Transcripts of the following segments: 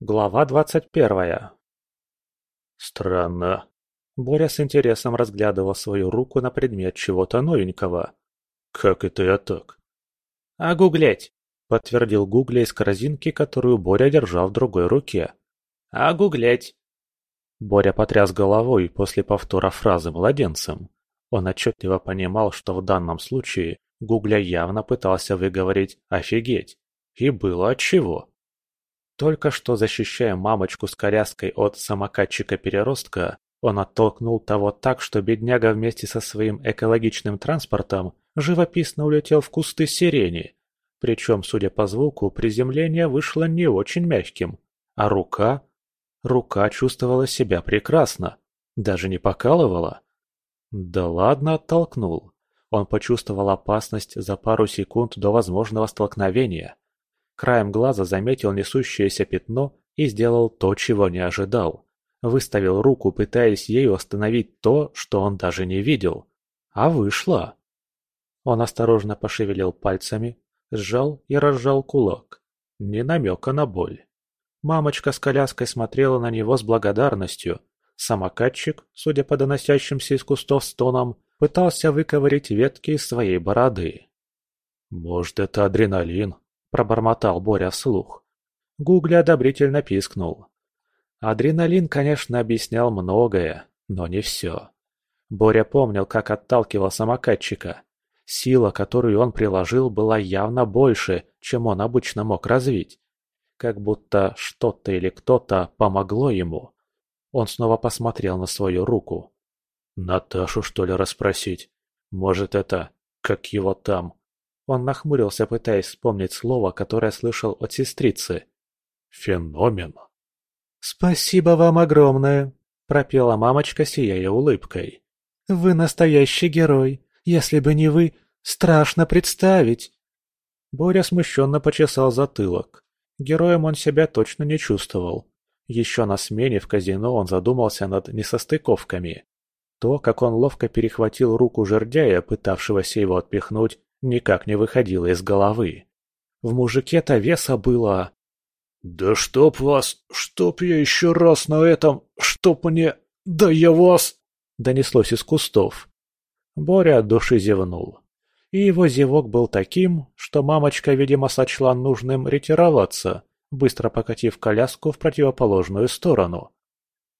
Глава двадцать первая. Странно. Боря с интересом разглядывал свою руку на предмет чего-то новенького. Как это я так? А гуглеть, подтвердил Гугля из корзинки, которую Боря держал в другой руке. А гуглеть. Боря потряс головой после повтора фразы младенцем. Он отчетливо понимал, что в данном случае Гугля явно пытался выговорить «офигеть». И было отчего. Только что защищая мамочку с коляской от самокатчика-переростка, он оттолкнул того так, что бедняга вместе со своим экологичным транспортом живописно улетел в кусты сирени. Причем, судя по звуку, приземление вышло не очень мягким. А рука? Рука чувствовала себя прекрасно. Даже не покалывала. Да ладно, оттолкнул. Он почувствовал опасность за пару секунд до возможного столкновения. Краем глаза заметил несущееся пятно и сделал то, чего не ожидал. Выставил руку, пытаясь ею остановить то, что он даже не видел. А вышло. Он осторожно пошевелил пальцами, сжал и разжал кулак. Ни намека на боль. Мамочка с коляской смотрела на него с благодарностью. Самокатчик, судя по доносящимся из кустов стонам, пытался выковырить ветки из своей бороды. «Может, это адреналин?» – пробормотал Боря вслух. Гугли одобрительно пискнул. Адреналин, конечно, объяснял многое, но не все. Боря помнил, как отталкивал самокатчика. Сила, которую он приложил, была явно больше, чем он обычно мог развить. Как будто что-то или кто-то помогло ему. Он снова посмотрел на свою руку. «Наташу, что ли, расспросить? Может, это... как его там? Он нахмурился, пытаясь вспомнить слово, которое слышал от сестрицы. «Феномен». «Спасибо вам огромное», — пропела мамочка, сияя улыбкой. «Вы настоящий герой. Если бы не вы, страшно представить». Боря смущенно почесал затылок. Героем он себя точно не чувствовал. Еще на смене в казино он задумался над несостыковками. То, как он ловко перехватил руку жердяя, пытавшегося его отпихнуть, никак не выходило из головы. В мужике-то веса было... «Да чтоб вас, чтоб я еще раз на этом, чтоб мне... Да я вас...» Донеслось из кустов. Боря от души зевнул. И его зевок был таким, что мамочка, видимо, сочла нужным ретироваться, быстро покатив коляску в противоположную сторону.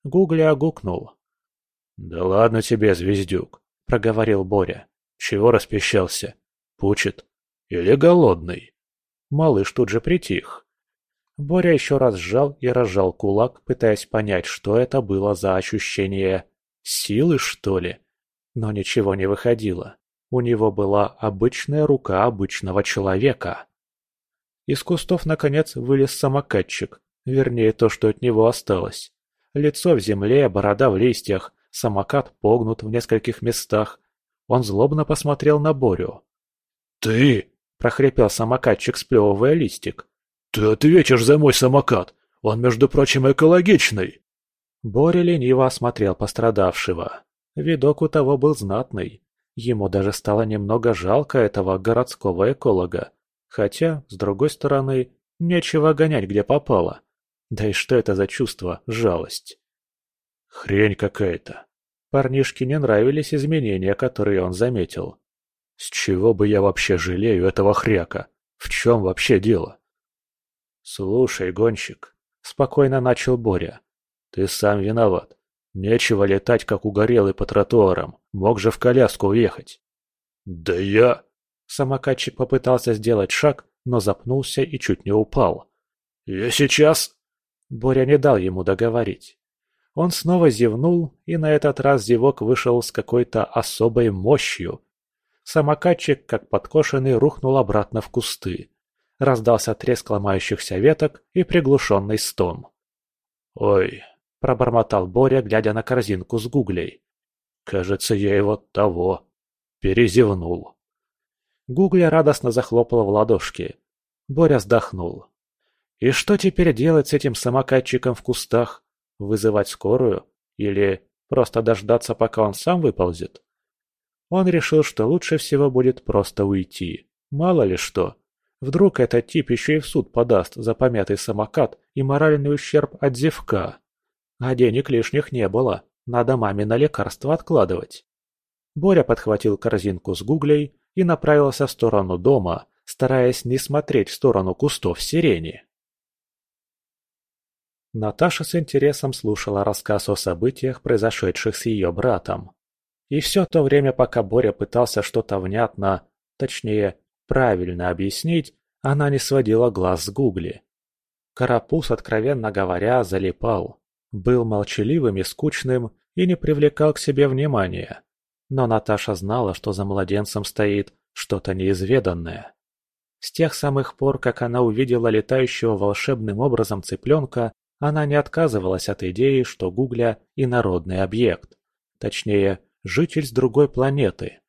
Гугля огукнул. «Да ладно тебе, звездюк», — проговорил Боря. «Чего распещался? Пучит? Или голодный?» Малыш тут же притих. Боря еще раз сжал и разжал кулак, пытаясь понять, что это было за ощущение силы, что ли. Но ничего не выходило. У него была обычная рука обычного человека. Из кустов, наконец, вылез самокатчик, вернее, то, что от него осталось. Лицо в земле, борода в листьях, самокат погнут в нескольких местах. Он злобно посмотрел на Борю. «Ты!» – прохрипел самокатчик, сплевывая листик. «Ты ответишь за мой самокат! Он, между прочим, экологичный!» Боря лениво осмотрел пострадавшего. Видок у того был знатный. Ему даже стало немного жалко этого городского эколога. Хотя, с другой стороны, нечего гонять где попало. Да и что это за чувство, жалость? Хрень какая-то. Парнишке не нравились изменения, которые он заметил. С чего бы я вообще жалею этого хряка? В чем вообще дело? Слушай, гонщик, спокойно начал Боря. Ты сам виноват. Нечего летать, как угорелый по тротуарам. Мог же в коляску уехать. Да я... Самокатчик попытался сделать шаг, но запнулся и чуть не упал. «Я сейчас...» Боря не дал ему договорить. Он снова зевнул, и на этот раз зевок вышел с какой-то особой мощью, Самокатчик, как подкошенный, рухнул обратно в кусты. Раздался треск ломающихся веток и приглушенный стон. «Ой!» – пробормотал Боря, глядя на корзинку с гуглей. «Кажется, я его того. Перезевнул». Гугля радостно захлопала в ладошки. Боря вздохнул. «И что теперь делать с этим самокатчиком в кустах? Вызывать скорую? Или просто дождаться, пока он сам выползет?» Он решил, что лучше всего будет просто уйти. Мало ли что. Вдруг этот тип еще и в суд подаст за помятый самокат и моральный ущерб от зевка. А денег лишних не было, надо маме на лекарства откладывать. Боря подхватил корзинку с гуглей и направился в сторону дома, стараясь не смотреть в сторону кустов сирени. Наташа с интересом слушала рассказ о событиях, произошедших с ее братом. И все то время, пока Боря пытался что-то внятно, точнее, правильно объяснить, она не сводила глаз с Гугли. Карапуз, откровенно говоря, залипал. Был молчаливым и скучным и не привлекал к себе внимания. Но Наташа знала, что за младенцем стоит что-то неизведанное. С тех самых пор, как она увидела летающего волшебным образом цыпленка, она не отказывалась от идеи, что Гугля – инородный объект. Точнее, житель с другой планеты.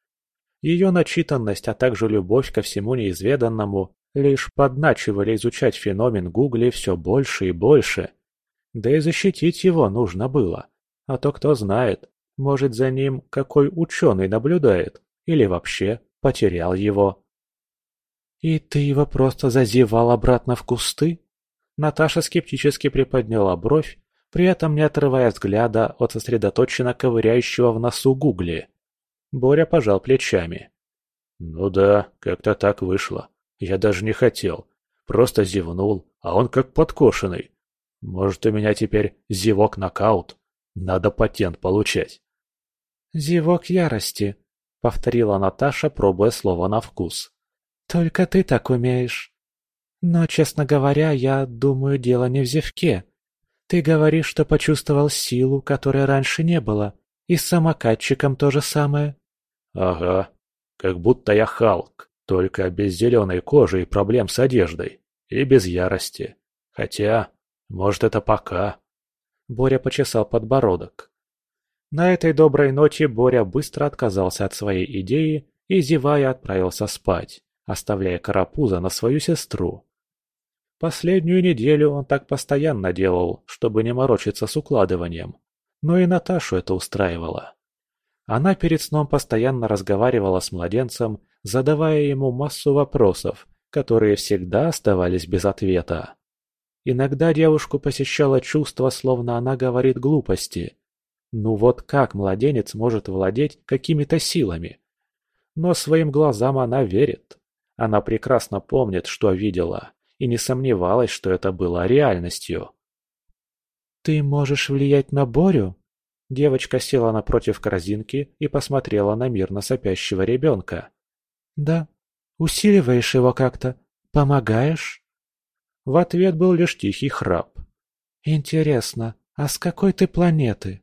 Ее начитанность, а также любовь ко всему неизведанному лишь подначивали изучать феномен Гугли все больше и больше. Да и защитить его нужно было. А то кто знает, может за ним какой ученый наблюдает, или вообще потерял его. «И ты его просто зазевал обратно в кусты?» Наташа скептически приподняла бровь, при этом не отрывая взгляда от сосредоточенно ковыряющего в носу Гугли. Боря пожал плечами. «Ну да, как-то так вышло. Я даже не хотел. Просто зевнул, а он как подкошенный. Может, у меня теперь зевок-нокаут? Надо патент получать». «Зевок ярости», — повторила Наташа, пробуя слово на вкус. «Только ты так умеешь. Но, честно говоря, я думаю, дело не в зевке. Ты говоришь, что почувствовал силу, которой раньше не было, и с самокатчиком то же самое». «Ага, как будто я Халк, только без зеленой кожи и проблем с одеждой, и без ярости. Хотя, может, это пока». Боря почесал подбородок. На этой доброй ноте Боря быстро отказался от своей идеи и, зевая, отправился спать, оставляя Карапуза на свою сестру. Последнюю неделю он так постоянно делал, чтобы не морочиться с укладыванием. Но и Наташу это устраивало. Она перед сном постоянно разговаривала с младенцем, задавая ему массу вопросов, которые всегда оставались без ответа. Иногда девушку посещало чувство, словно она говорит глупости, ну вот как младенец может владеть какими-то силами? Но своим глазам она верит. Она прекрасно помнит, что видела, и не сомневалась, что это было реальностью. «Ты можешь влиять на Борю?» Девочка села напротив корзинки и посмотрела на мирно сопящего ребенка. «Да. Усиливаешь его как-то? Помогаешь?» В ответ был лишь тихий храп. «Интересно, а с какой ты планеты?»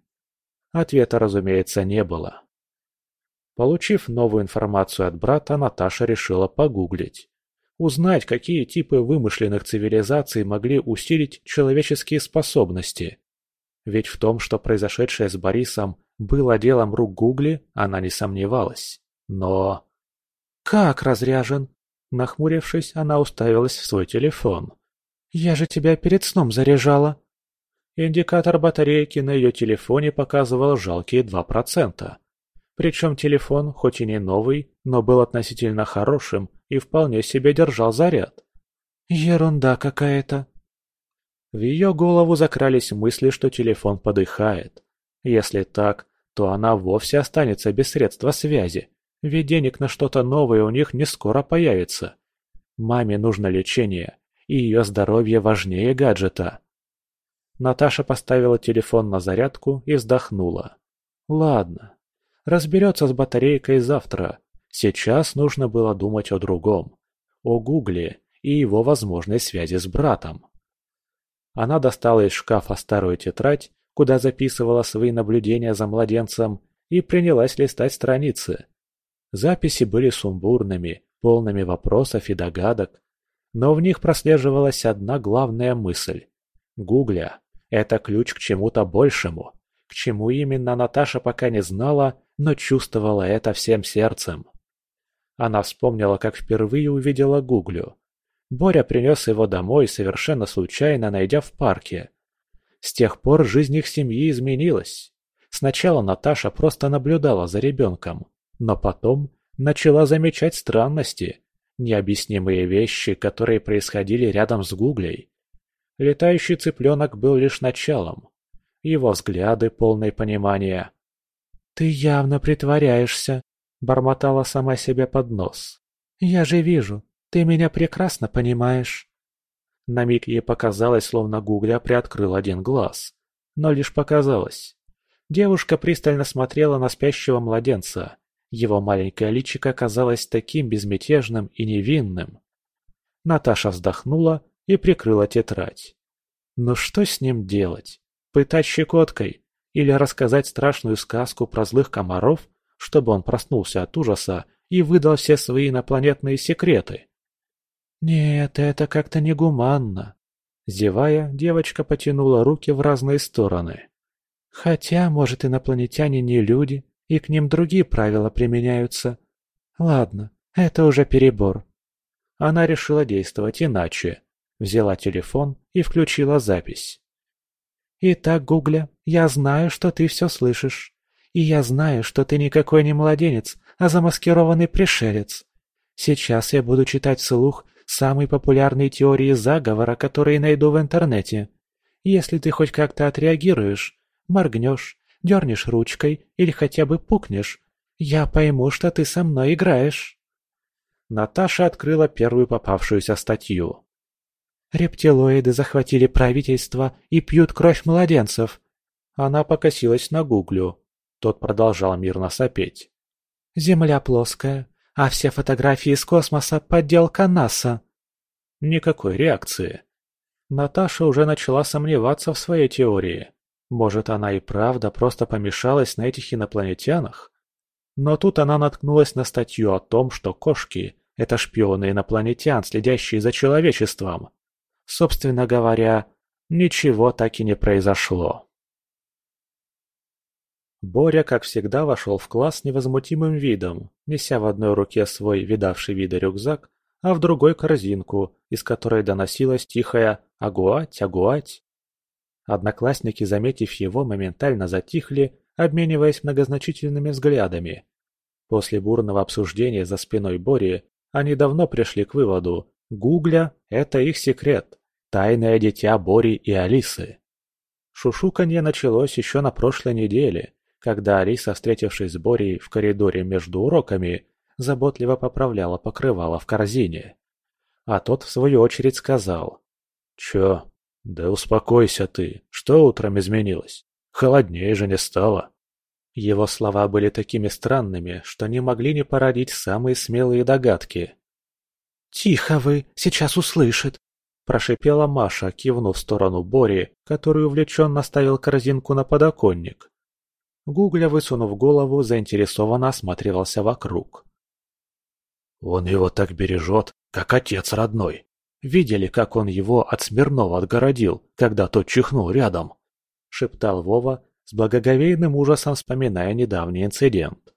Ответа, разумеется, не было. Получив новую информацию от брата, Наташа решила погуглить. Узнать, какие типы вымышленных цивилизаций могли усилить человеческие способности. Ведь в том, что произошедшее с Борисом было делом рук Гугли, она не сомневалась. Но... «Как разряжен?» Нахмурившись, она уставилась в свой телефон. «Я же тебя перед сном заряжала!» Индикатор батарейки на ее телефоне показывал жалкие 2%. Причем телефон, хоть и не новый, но был относительно хорошим и вполне себе держал заряд. «Ерунда какая-то!» В ее голову закрались мысли, что телефон подыхает. Если так, то она вовсе останется без средства связи, ведь денег на что-то новое у них не скоро появится. Маме нужно лечение, и ее здоровье важнее гаджета. Наташа поставила телефон на зарядку и вздохнула. Ладно, разберется с батарейкой завтра. Сейчас нужно было думать о другом. О Гугле и его возможной связи с братом. Она достала из шкафа старую тетрадь, куда записывала свои наблюдения за младенцем, и принялась листать страницы. Записи были сумбурными, полными вопросов и догадок, но в них прослеживалась одна главная мысль. Гугля это ключ к чему-то большему. К чему именно Наташа пока не знала, но чувствовала это всем сердцем. Она вспомнила, как впервые увидела Гуглю. Боря принес его домой, совершенно случайно найдя в парке. С тех пор жизнь их семьи изменилась. Сначала Наташа просто наблюдала за ребенком, но потом начала замечать странности, необъяснимые вещи, которые происходили рядом с Гуглей. Летающий цыпленок был лишь началом. Его взгляды, полное понимания. «Ты явно притворяешься», — бормотала сама себе под нос. «Я же вижу, ты меня прекрасно понимаешь». На миг ей показалось, словно Гугля приоткрыл один глаз. Но лишь показалось. Девушка пристально смотрела на спящего младенца. Его маленькое личико казалось таким безмятежным и невинным. Наташа вздохнула и прикрыла тетрадь. Но что с ним делать? Пытать щекоткой? Или рассказать страшную сказку про злых комаров, чтобы он проснулся от ужаса и выдал все свои инопланетные секреты? Нет, это как-то негуманно. Зевая, девочка потянула руки в разные стороны. Хотя, может, инопланетяне не люди, и к ним другие правила применяются. Ладно, это уже перебор. Она решила действовать иначе. Взяла телефон и включила запись. «Итак, Гугля, я знаю, что ты все слышишь. И я знаю, что ты никакой не младенец, а замаскированный пришелец. Сейчас я буду читать вслух самые популярные теории заговора, которые найду в интернете. Если ты хоть как-то отреагируешь, моргнешь, дернешь ручкой или хотя бы пукнешь, я пойму, что ты со мной играешь». Наташа открыла первую попавшуюся статью. «Рептилоиды захватили правительство и пьют кровь младенцев». Она покосилась на Гуглю. Тот продолжал мирно сопеть. «Земля плоская, а все фотографии из космоса – подделка НАСА». Никакой реакции. Наташа уже начала сомневаться в своей теории. Может, она и правда просто помешалась на этих инопланетянах? Но тут она наткнулась на статью о том, что кошки – это шпионы инопланетян, следящие за человечеством. Собственно говоря, ничего так и не произошло. Боря, как всегда, вошел в класс невозмутимым видом, неся в одной руке свой видавший виды рюкзак, а в другой корзинку, из которой доносилась тихая «агуать, агуать». Одноклассники, заметив его, моментально затихли, обмениваясь многозначительными взглядами. После бурного обсуждения за спиной Бори они давно пришли к выводу – Гугля – это их секрет, тайное дитя Бори и Алисы. Шушуканье началось еще на прошлой неделе, когда Алиса, встретившись с Борей в коридоре между уроками, заботливо поправляла покрывало в корзине. А тот, в свою очередь, сказал «Чё, «Да успокойся ты, что утром изменилось? Холоднее же не стало». Его слова были такими странными, что не могли не породить самые смелые догадки. «Тихо вы, сейчас услышит!» – прошипела Маша, кивнув в сторону Бори, который увлеченно ставил корзинку на подоконник. Гугля, высунув голову, заинтересованно осматривался вокруг. «Он его так бережет, как отец родной», Видели, как он его от Смирнова отгородил, когда тот чихнул рядом?» — шептал Вова, с благоговейным ужасом вспоминая недавний инцидент.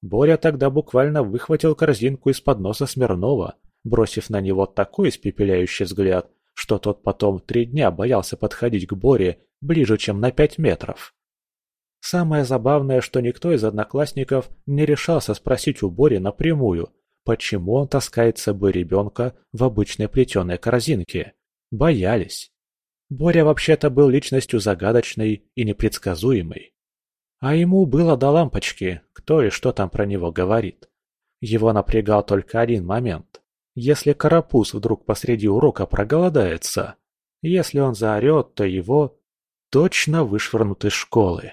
Боря тогда буквально выхватил корзинку из-под носа Смирнова, бросив на него такой испепеляющий взгляд, что тот потом три дня боялся подходить к Боре ближе, чем на пять метров. Самое забавное, что никто из одноклассников не решался спросить у Бори напрямую, Почему он таскает с собой ребенка в обычной плетеной корзинке? Боялись. Боря вообще-то был личностью загадочной и непредсказуемой. А ему было до лампочки, кто и что там про него говорит. Его напрягал только один момент. Если карапуз вдруг посреди урока проголодается, если он заорет, то его точно вышвырнут из школы.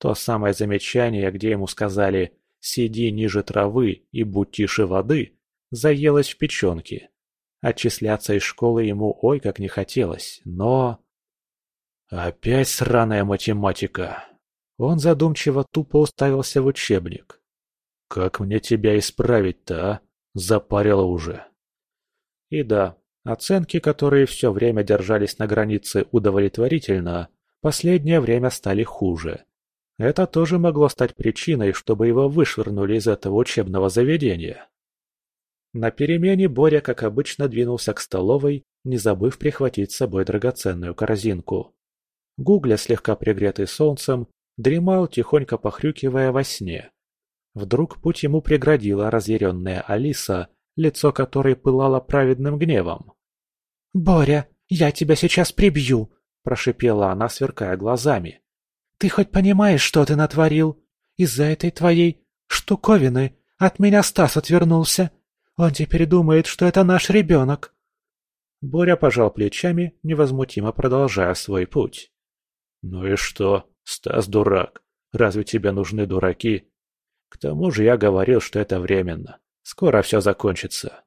То самое замечание, где ему сказали «сиди ниже травы и будь тише воды», заелась в печенке. Отчисляться из школы ему ой как не хотелось, но... Опять сраная математика. Он задумчиво тупо уставился в учебник. Как мне тебя исправить-то, а? Запарило уже. И да, оценки, которые все время держались на границе удовлетворительно, последнее время стали хуже. Это тоже могло стать причиной, чтобы его вышвырнули из этого учебного заведения. На перемене Боря, как обычно, двинулся к столовой, не забыв прихватить с собой драгоценную корзинку. Гугля, слегка пригретый солнцем, дремал, тихонько похрюкивая во сне. Вдруг путь ему преградила разъяренная Алиса, лицо которой пылало праведным гневом. «Боря, я тебя сейчас прибью!» – прошипела она, сверкая глазами. «Ты хоть понимаешь, что ты натворил? Из-за этой твоей штуковины от меня Стас отвернулся. Он теперь думает, что это наш ребенок». Боря пожал плечами, невозмутимо продолжая свой путь. «Ну и что? Стас дурак. Разве тебе нужны дураки? К тому же я говорил, что это временно. Скоро все закончится».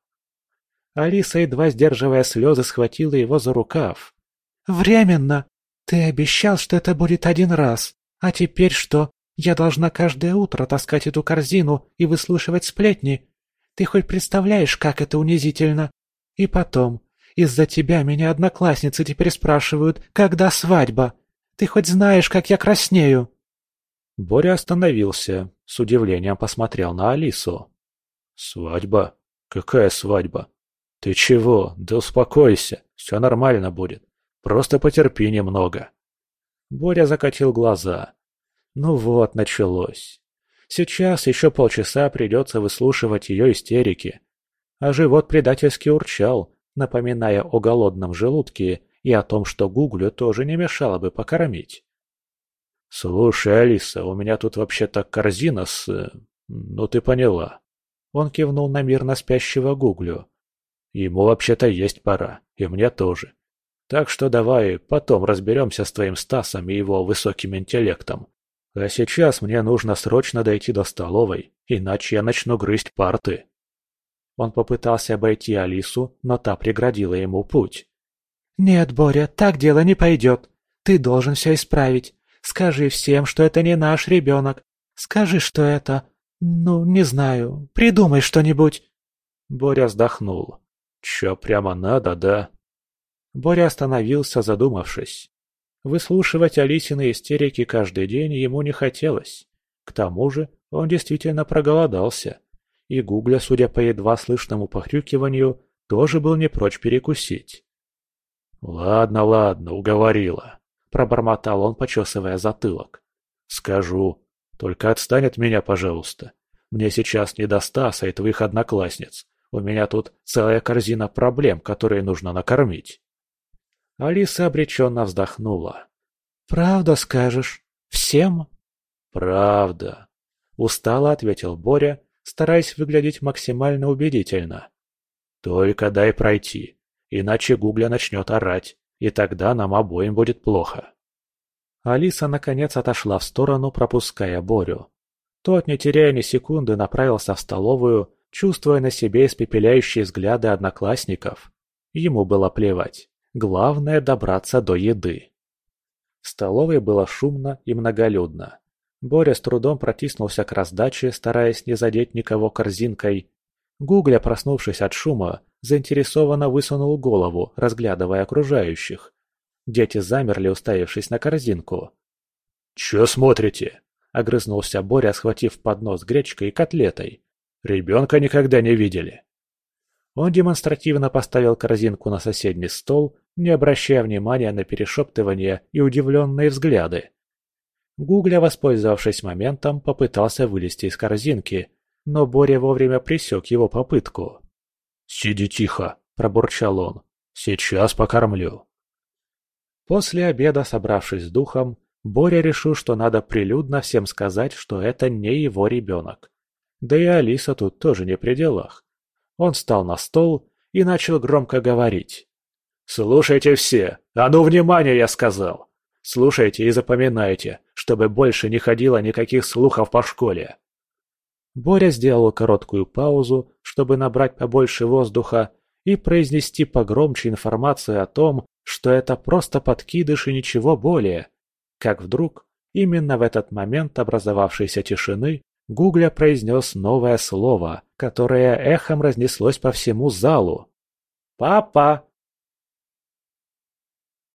Алиса, едва сдерживая слезы, схватила его за рукав. «Временно! Ты обещал, что это будет один раз. А теперь что? Я должна каждое утро таскать эту корзину и выслушивать сплетни? Ты хоть представляешь, как это унизительно? И потом, из-за тебя меня одноклассницы теперь спрашивают, когда свадьба? Ты хоть знаешь, как я краснею?» Боря остановился, с удивлением посмотрел на Алису. «Свадьба? Какая свадьба? Ты чего? Да успокойся, все нормально будет. Просто потерпи немного». Боря закатил глаза. Ну вот, началось. Сейчас еще полчаса придется выслушивать ее истерики. А живот предательски урчал, напоминая о голодном желудке и о том, что Гуглю тоже не мешало бы покормить. «Слушай, Алиса, у меня тут вообще-то корзина с... Э, ну ты поняла». Он кивнул на мирно спящего Гуглю. «Ему вообще-то есть пора, и мне тоже. Так что давай потом разберемся с твоим Стасом и его высоким интеллектом. А сейчас мне нужно срочно дойти до столовой, иначе я начну грызть парты». Он попытался обойти Алису, но та преградила ему путь. «Нет, Боря, так дело не пойдет. Ты должен все исправить. Скажи всем, что это не наш ребенок. Скажи, что это... Ну, не знаю. Придумай что-нибудь». Боря вздохнул. «Чё, прямо надо, да?» Боря остановился, задумавшись. Выслушивать Алисины истерики каждый день ему не хотелось. К тому же он действительно проголодался. И Гугля, судя по едва слышному похрюкиванию, тоже был не прочь перекусить. «Ладно, ладно, уговорила», — пробормотал он, почесывая затылок. «Скажу. Только отстань от меня, пожалуйста. Мне сейчас не до Стаса и твоих одноклассниц. У меня тут целая корзина проблем, которые нужно накормить». Алиса обреченно вздохнула. «Правда скажешь? Всем?» «Правда», — устало ответил Боря, стараясь выглядеть максимально убедительно. «Только дай пройти иначе Гугля начнет орать, и тогда нам обоим будет плохо. Алиса наконец отошла в сторону, пропуская Борю. Тот, не теряя ни секунды, направился в столовую, чувствуя на себе испепеляющие взгляды одноклассников. Ему было плевать. Главное – добраться до еды. В столовой было шумно и многолюдно. Боря с трудом протиснулся к раздаче, стараясь не задеть никого корзинкой. Гугля, проснувшись от шума, заинтересованно высунул голову, разглядывая окружающих. Дети замерли, уставившись на корзинку. «Чё смотрите?» — огрызнулся Боря, схватив поднос гречкой и котлетой. «Ребенка никогда не видели». Он демонстративно поставил корзинку на соседний стол, не обращая внимания на перешептывания и удивленные взгляды. Гугля, воспользовавшись моментом, попытался вылезти из корзинки, но Боря вовремя пресек его попытку. «Сиди тихо», – пробурчал он. «Сейчас покормлю». После обеда, собравшись с духом, Боря решил, что надо прилюдно всем сказать, что это не его ребенок. Да и Алиса тут тоже не при делах. Он встал на стол и начал громко говорить. «Слушайте все! А ну, внимание, я сказал! Слушайте и запоминайте, чтобы больше не ходило никаких слухов по школе!» Боря сделал короткую паузу, чтобы набрать побольше воздуха и произнести погромче информацию о том, что это просто подкидыш и ничего более. Как вдруг, именно в этот момент образовавшейся тишины, Гугля произнес новое слово, которое эхом разнеслось по всему залу. «Папа!